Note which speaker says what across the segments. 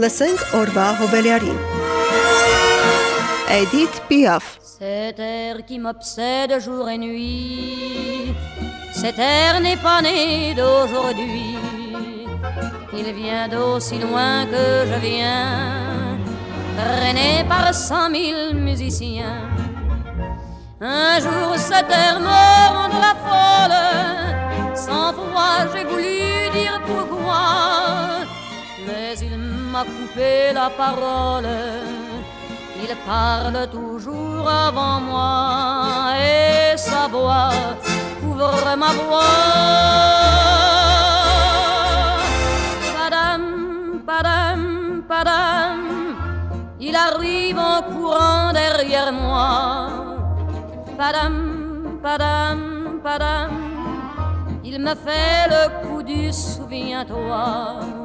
Speaker 1: Լսենք օրվա հոբելյարին։ Edith Piaf
Speaker 2: Cet air qui m'obsède jour et nuit Cet air n'est pas né d'aujourd'hui Il vient d'aussi loin que je viens Traîné par cent mille musiciens Un jour cet air me rendra folle Sans foi j'ai voulu dire pourquoi Mais il m'a coupé la parole. Il parle toujours avant moi et sa voix couvre ma voix. Padam, padam, padam, il arrive en courant derrière moi. Padam, padam, padam, il me fait le coup du souviens-toi.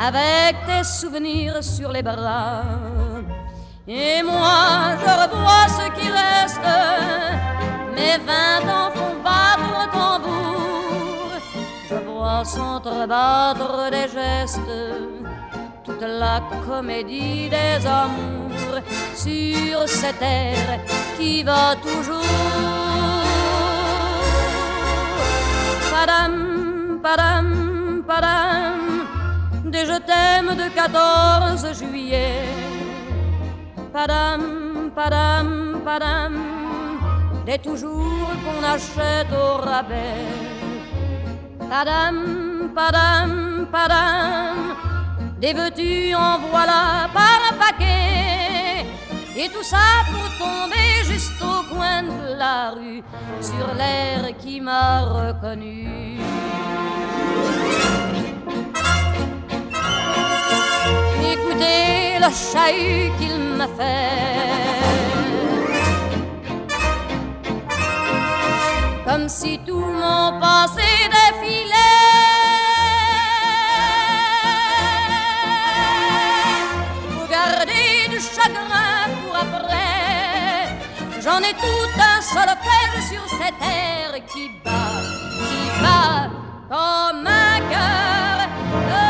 Speaker 2: avec tes souvenirs sur les bras. Et moi, je revois ce qui reste, mes vingt ans font battre le tambour. Je vois s'entrebattre des gestes, toute la comédie des amours sur cette terre qui va toujours. Padam, padam, padam des je t'aime de 14 juillet. Padam, padam, padam, des toujours qu'on achète au rabais. Padam, padam, padam, des veux-tu en voilà par un paquet. Et tout ça pour tomber juste au coin de la rue, sur l'air qui m'a reconnu. Écoutez le chahut qu'il me fait. Comme si tout mon passé défilait. Faut garder du chagrin pour après. J'en ai tout un solfège sur cette terre qui bat, qui bat comme un cœur.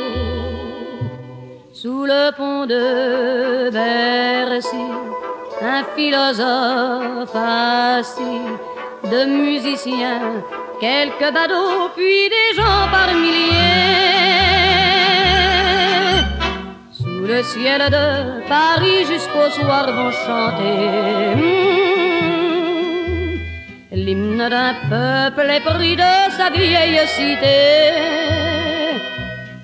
Speaker 2: sous le pont de Bercy, un philosophe assis, de musiciens, quelques badauds, puis des gens par milliers. Sous le ciel de Paris jusqu'au soir vont chanter hmm, l'hymne d'un peuple épris de sa vieille cité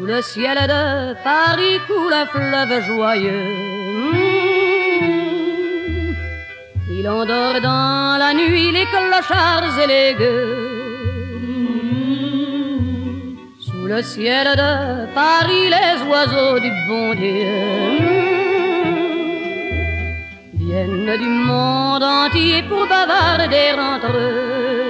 Speaker 2: Sous le ciel de Paris coule un fleuve joyeux. Hmm. Il endort dans la nuit les clochards et les gueux. Hmm. le ciel de Paris, les oiseaux du bon Dieu viennent du monde entier pour bavarder entre eux.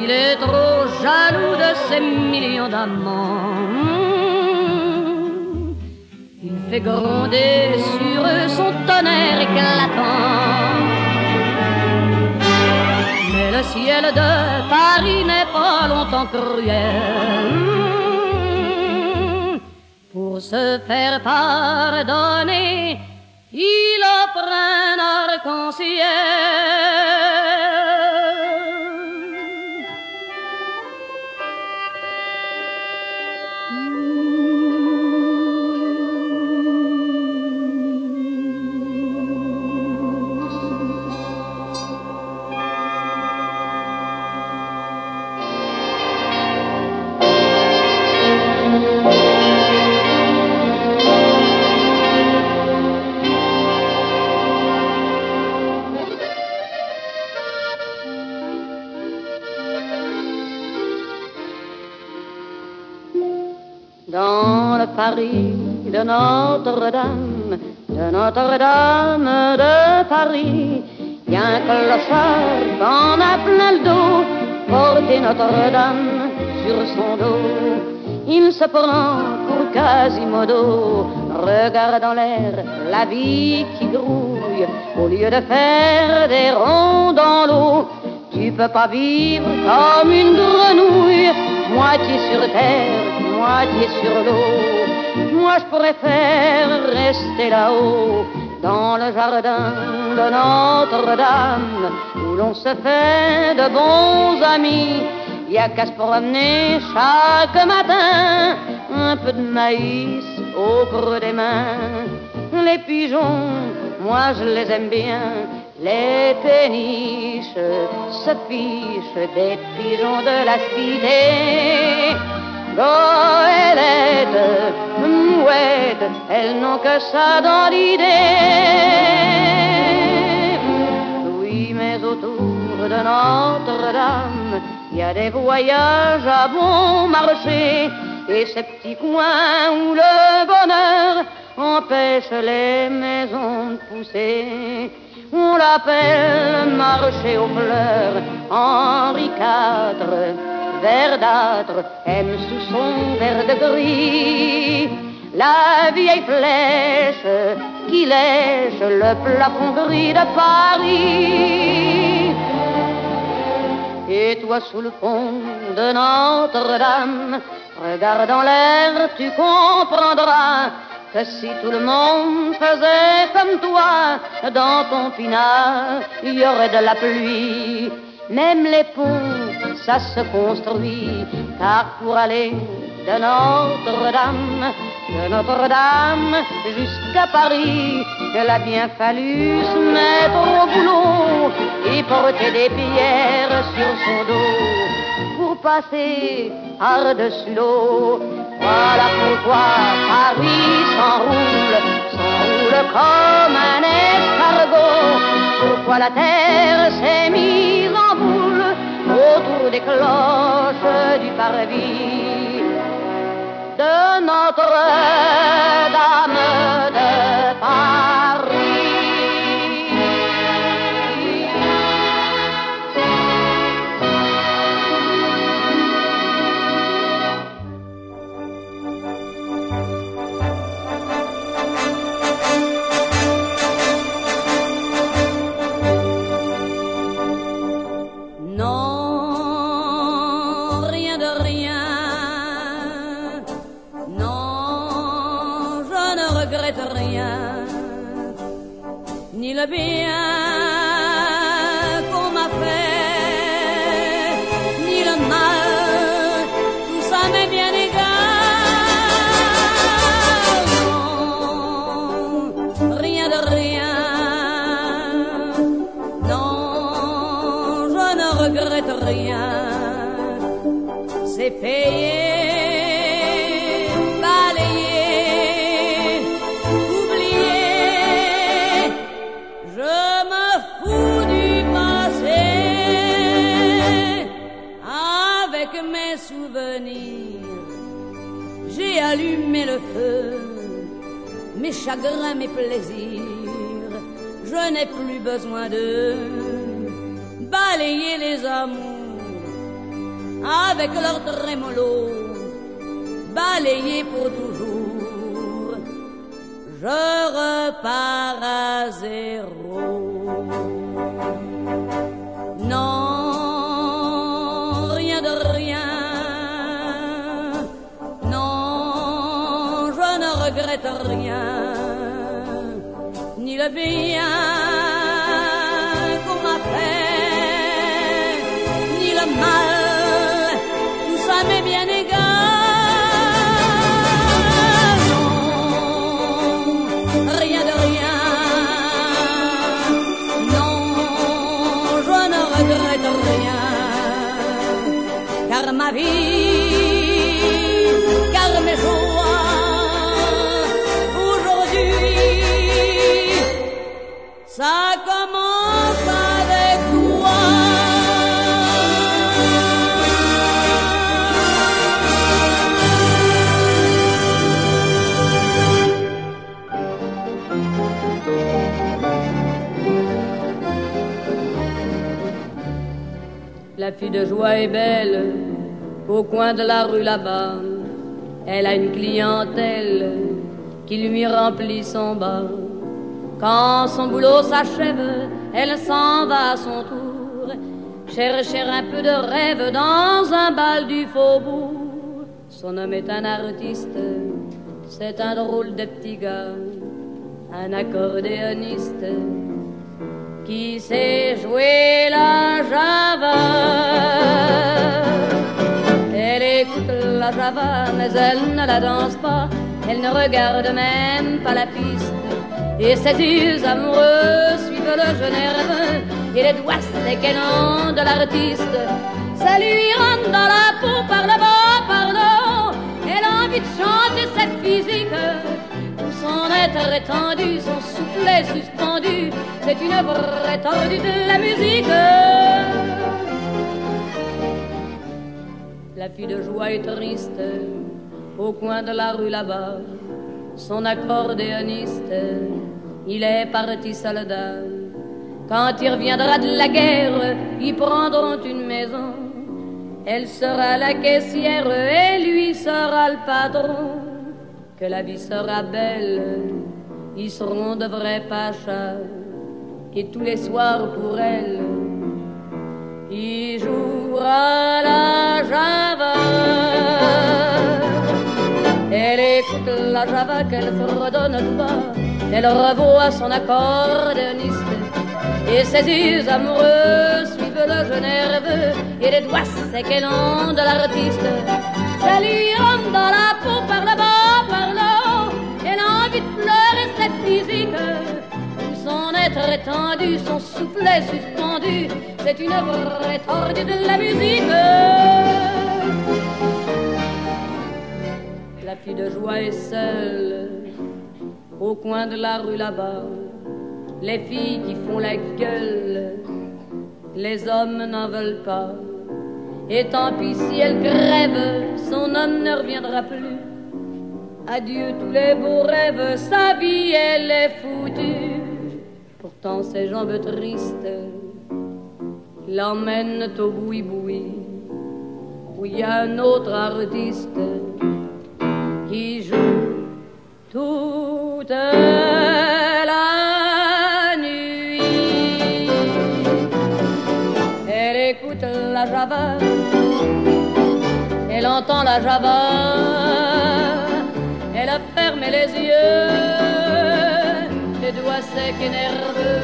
Speaker 2: Il est trop jaloux de ses millions d'amants, il fait gronder sur eux son tonnerre éclatant. Mais le ciel de Paris n'est pas longtemps cruel. Pour se faire pardonner, il offre un arc-en-ciel. De Notre-Dame, de Notre-Dame de Paris. A un clochard qu'on a plein le dos, porter Notre-Dame sur son dos. Il se prend pour Quasimodo, regarde dans l'air la vie qui grouille, au lieu de faire des ronds dans l'eau. Tu peux pas vivre comme une grenouille, moitié sur terre, moitié sur l'eau moi je pourrais faire rester là-haut, dans le jardin de Notre-Dame, où l'on se fait de bons amis. Il y a qu'à se promener chaque matin, un peu de maïs au creux des mains. Les pigeons, moi je les aime bien, les péniches se fichent des pigeons de la cité. Goélette, mouette, elles n'ont que ça dans l'idée. Oui, mais autour de Notre-Dame, il y a des voyages à bon marché et ces petits coins où le bonheur empêche les maisons de pousser. On l'appelle marché aux fleurs Henri IV verdâtre aime sous son verre de gris la vieille flèche qui lèche le plafond gris de Paris. Et toi sous le pont de Notre-Dame, regardant l'air, tu comprendras que si tout le monde faisait comme toi, dans ton pinard, il y aurait de la pluie. Même les ponts, ça se construit, car pour aller de Notre-Dame, de Notre-Dame jusqu'à Paris, il a bien fallu se mettre au boulot et porter des pierres sur son dos pour passer par-dessus l'eau. Voilà pourquoi Paris s'enroule, s'enroule comme. La terre s'est mise en boule autour des cloches du parvis de Notre-Dame de Paris. Chagrins, mes plaisirs. Je n'ai plus besoin de balayer les amours avec leur trémolo, balayer pour toujours. Je repars à zéro. Non, rien de rien. Non, je ne regrette rien, bien qu'on m'a fait, ni le mal, tout ça m'est bien égal. Non, rien de rien. Non, je ne regrette rien, car ma vie, La fille de joie est belle, au coin de la rue là-bas. Elle a une clientèle qui lui remplit son bas. Quand son boulot s'achève, elle s'en va à son tour, chercher un peu de rêve dans un bal du faubourg. Son homme est un artiste, c'est un drôle de petit gars, un accordéoniste qui sait jouer la java. Elle écoute la java, mais elle ne la danse pas. Elle ne regarde même pas la piste. Et ses yeux amoureux suivent le jeu nerveux. Et les doigts séquennants de l'artiste. Ça lui rentre dans la peau par le bas, par le haut. Elle a envie de chanter cette physique. Tout son être étendu, son soufflet c'est une vraie tordue de la musique. La fille de joie est triste, au coin de la rue là-bas. Son accordéoniste, il est parti soldat. Quand il reviendra de la guerre, ils prendront une maison. Elle sera la caissière et lui sera le patron que la vie sera belle, ils seront de vrais pachas, et tous les soirs pour elle, il jouera la java. Elle écoute la java qu'elle fredonne tout bas, elle revoit son accordéoniste, et ses yeux amoureux suivent le jeu nerveux, et les doigts séquennants de l'artiste. Ça lui rentre dans la peau par le son soufflet suspendu. C'est une vraie tordue de la musique. La fille de joie est seule au coin de la rue là-bas. Les filles qui font la gueule, les hommes n'en veulent pas. Et tant pis si elle crève, son homme ne reviendra plus. Adieu tous les beaux rêves, sa vie elle est foutue. Pourtant ses jambes tristes l'emmènent au boui-boui, où il y a un autre artiste qui joue toute la nuit. Elle écoute la java, elle entend la java, elle a fermé les yeux, secs et nerveux.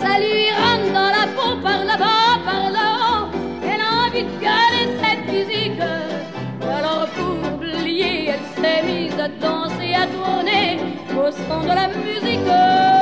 Speaker 2: Ça lui rentre dans la peau par là-bas, par là-haut, elle a envie de gueuler cette musique. Alors pour oublier, elle s'est mise à danser, à tourner au son de la musique.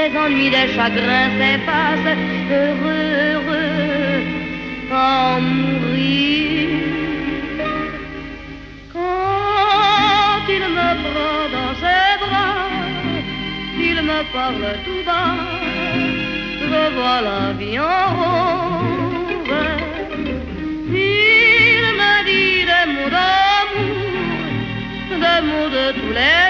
Speaker 2: Des ennuis, des chagrins s'effacent, heureux, heureux, en mourir. Quand il me prend dans ses bras, il me parle tout bas, je vois la vie en rose. Il me dit des mots d'amour, des mots de tous les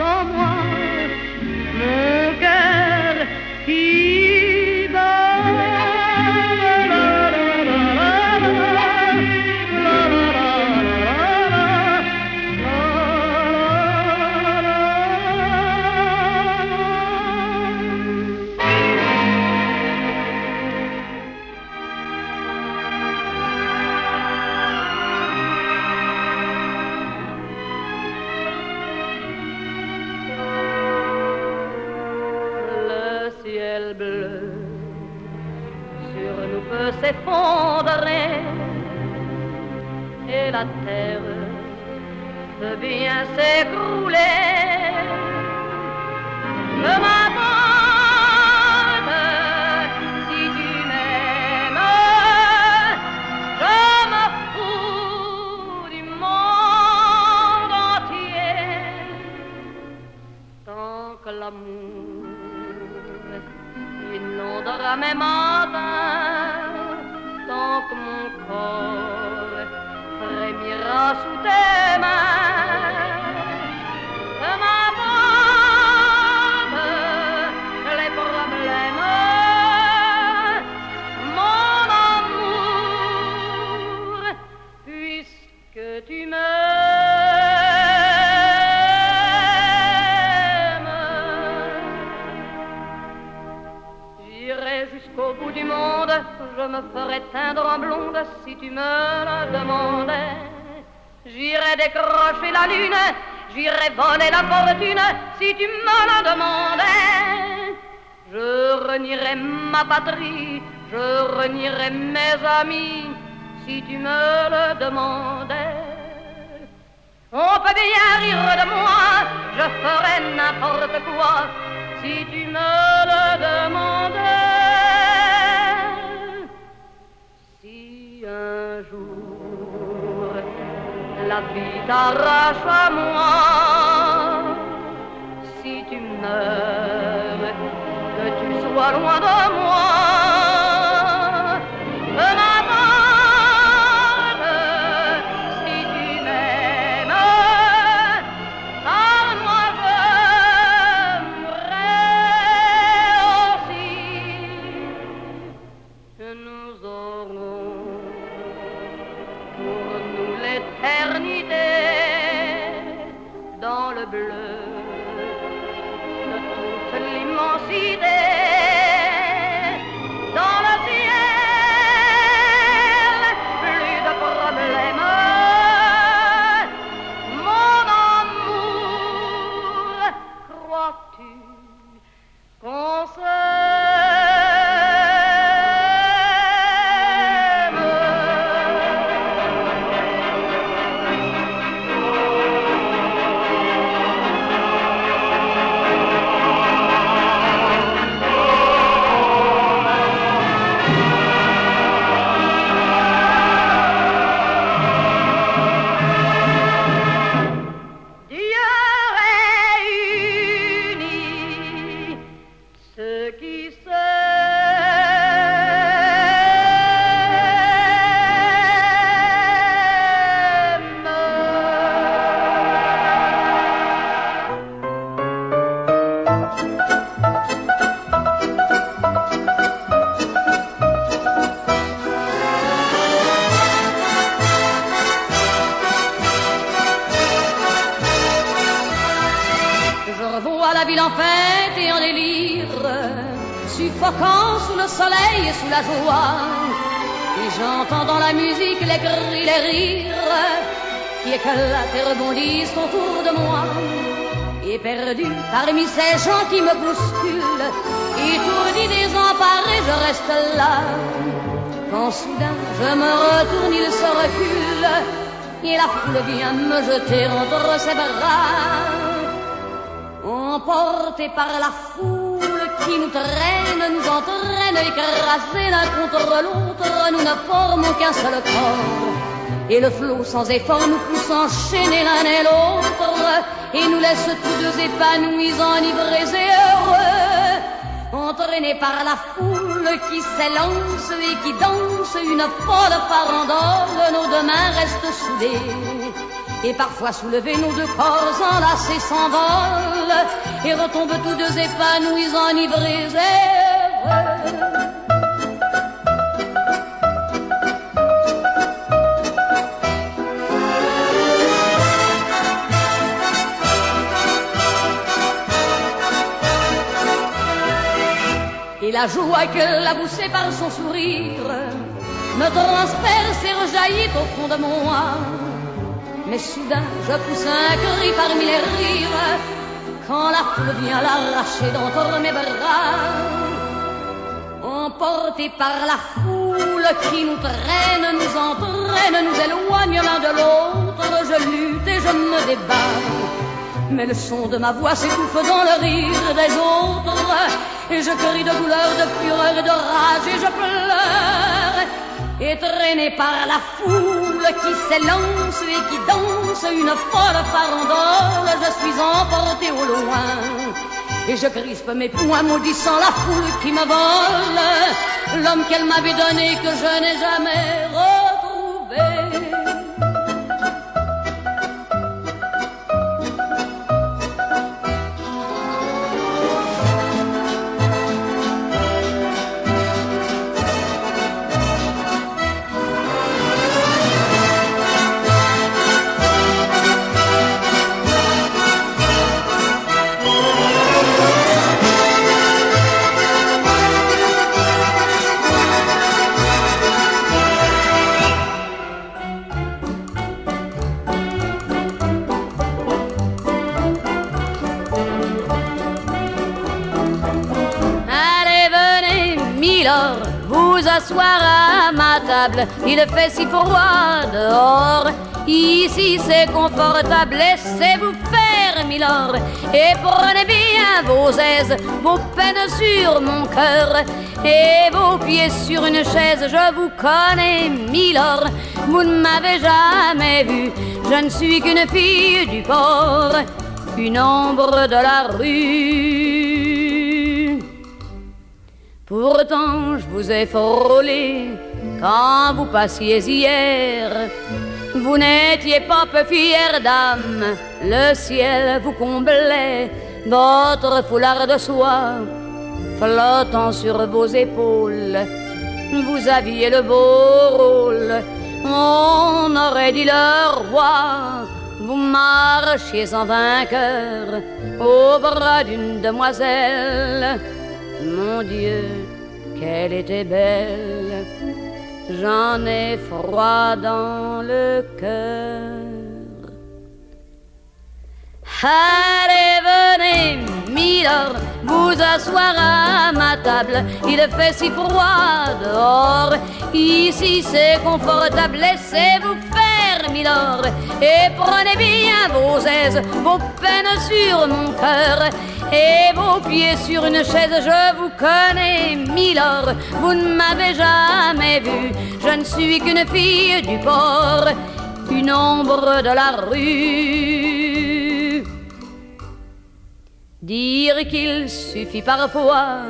Speaker 2: Je sens dans moi inondera mes matins, tant que mon corps frémira sous tes mains. Je me ferai teindre en blonde si tu me le demandais. J'irai décrocher la lune, j'irai voler la fortune si tu me le demandais. Je renierai ma patrie, je renierai mes amis si tu me le demandais. On peut bien rire de moi, je ferai n'importe quoi si tu me le demandais. La vie t'arrache à moi, si tu meurs, que tu sois loin de moi. Et j'entends dans la musique les cris, les rires qui éclatent et rebondissent autour de moi. Et perdu parmi ces gens qui me bousculent, étourdi, désemparé, je reste là. Quand soudain je me retourne, il se recule, et la foule vient me jeter entre ses bras. Emporté par la foule, qui nous traîne, nous entraîne, écrasés l'un contre l'autre, nous ne formons qu'un seul corps. Et le flot sans effort nous pousse enchaîner l'un et l'autre, et nous laisse tous deux épanouis, enivrés et heureux, entraînés par la foule qui s'élance et qui danse une folle farandole, nos deux mains restent soudées et parfois soulevés, nos deux corps enlacés s'envolent et retombent tous deux épanouis, enivrés et la joie que la poussée par son sourire me transperce et rejaillit au fond de mon âme mais soudain, je pousse un cri parmi les rires quand la foule vient l'arracher d'entre mes bras. Emporté par la foule qui nous traîne, nous entraîne, nous éloigne l'un de l'autre, je lutte et je me débat. Mais le son de ma voix s'étouffe dans le rire des autres, et je crie de douleur, de fureur et de rage, et je pleure et traîné par la foule qui s'élance et qui danse une folle farandole, je suis emporté au loin. Et je crispe mes poings maudissant la foule qui me vole, l'homme qu'elle m'avait donné que je n'ai jamais
Speaker 3: Il fait si froid dehors. Ici c'est confortable, laissez-vous faire, milord, et prenez bien vos aises, vos peines sur mon cœur, et vos pieds sur une chaise. Je vous connais, milord, vous ne m'avez jamais vu, je ne suis qu'une fille du port, une ombre de la rue. Pourtant, je vous ai frôlé quand vous passiez hier. Vous n'étiez pas peu fière d'âme, le ciel vous comblait, votre foulard de soie flottant sur vos épaules.
Speaker 2: vous aviez le beau rôle. On aurait dit le roi. Vous marchiez en vainqueur au bras d'une demoiselle. Mon Dieu, qu'elle était belle. J'en ai froid dans le cœur. Allez, venez, Milord, vous asseoir à ma table. Il fait si froid dehors. Ici c'est confortable. Laissez-vous faire, Milord, et prenez bien vos aises, vos peines sur mon cœur. Et vos pieds sur une chaise, je vous connais, Milord, vous ne m'avez jamais vu, je ne suis qu'une fille du port, une ombre de la rue. Dire qu'il suffit parfois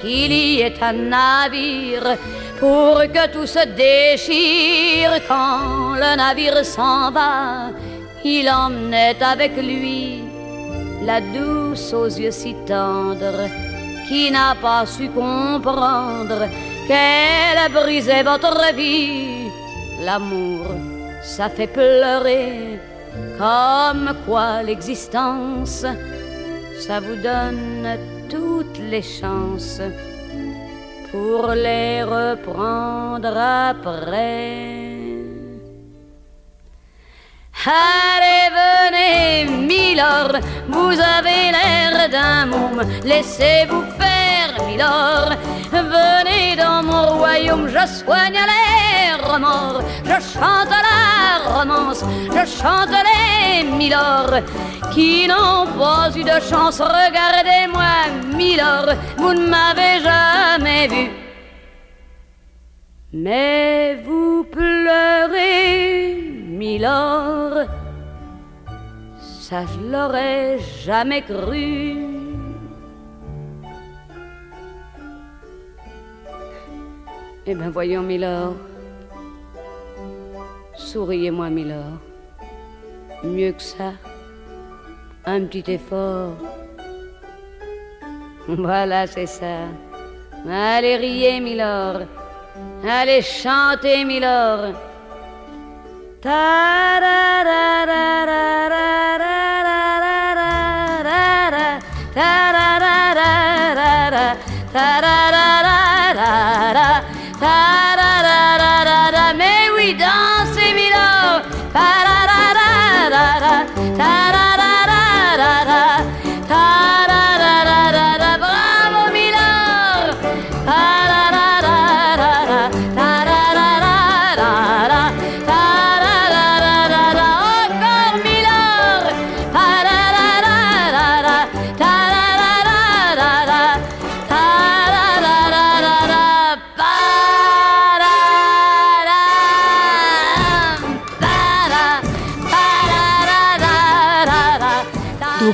Speaker 2: qu'il y ait un navire pour que tout se déchire quand le navire s'en va. Il emmenait avec lui la douce aux yeux si tendres qui n'a pas su comprendre qu'elle brisait votre vie. L'amour, ça fait pleurer comme quoi l'existence ça vous donne toutes les chances pour les reprendre après. Allez, venez, Milord, vous avez l'air d'un môme, laissez-vous faire, Milord. Venez dans mon royaume, je soigne les je chante la romance, je chante les Milord qui n'ont pas eu de chance. Regardez-moi, Milord, vous ne m'avez jamais vu. Mais vous pleurez, Milord, ça je l'aurais jamais cru. Eh bien voyons, Milord, souriez-moi, Milord, mieux que ça un petit effort. Voilà, c'est ça. Allez riez, Milord. Allez chanter, Milord. Ta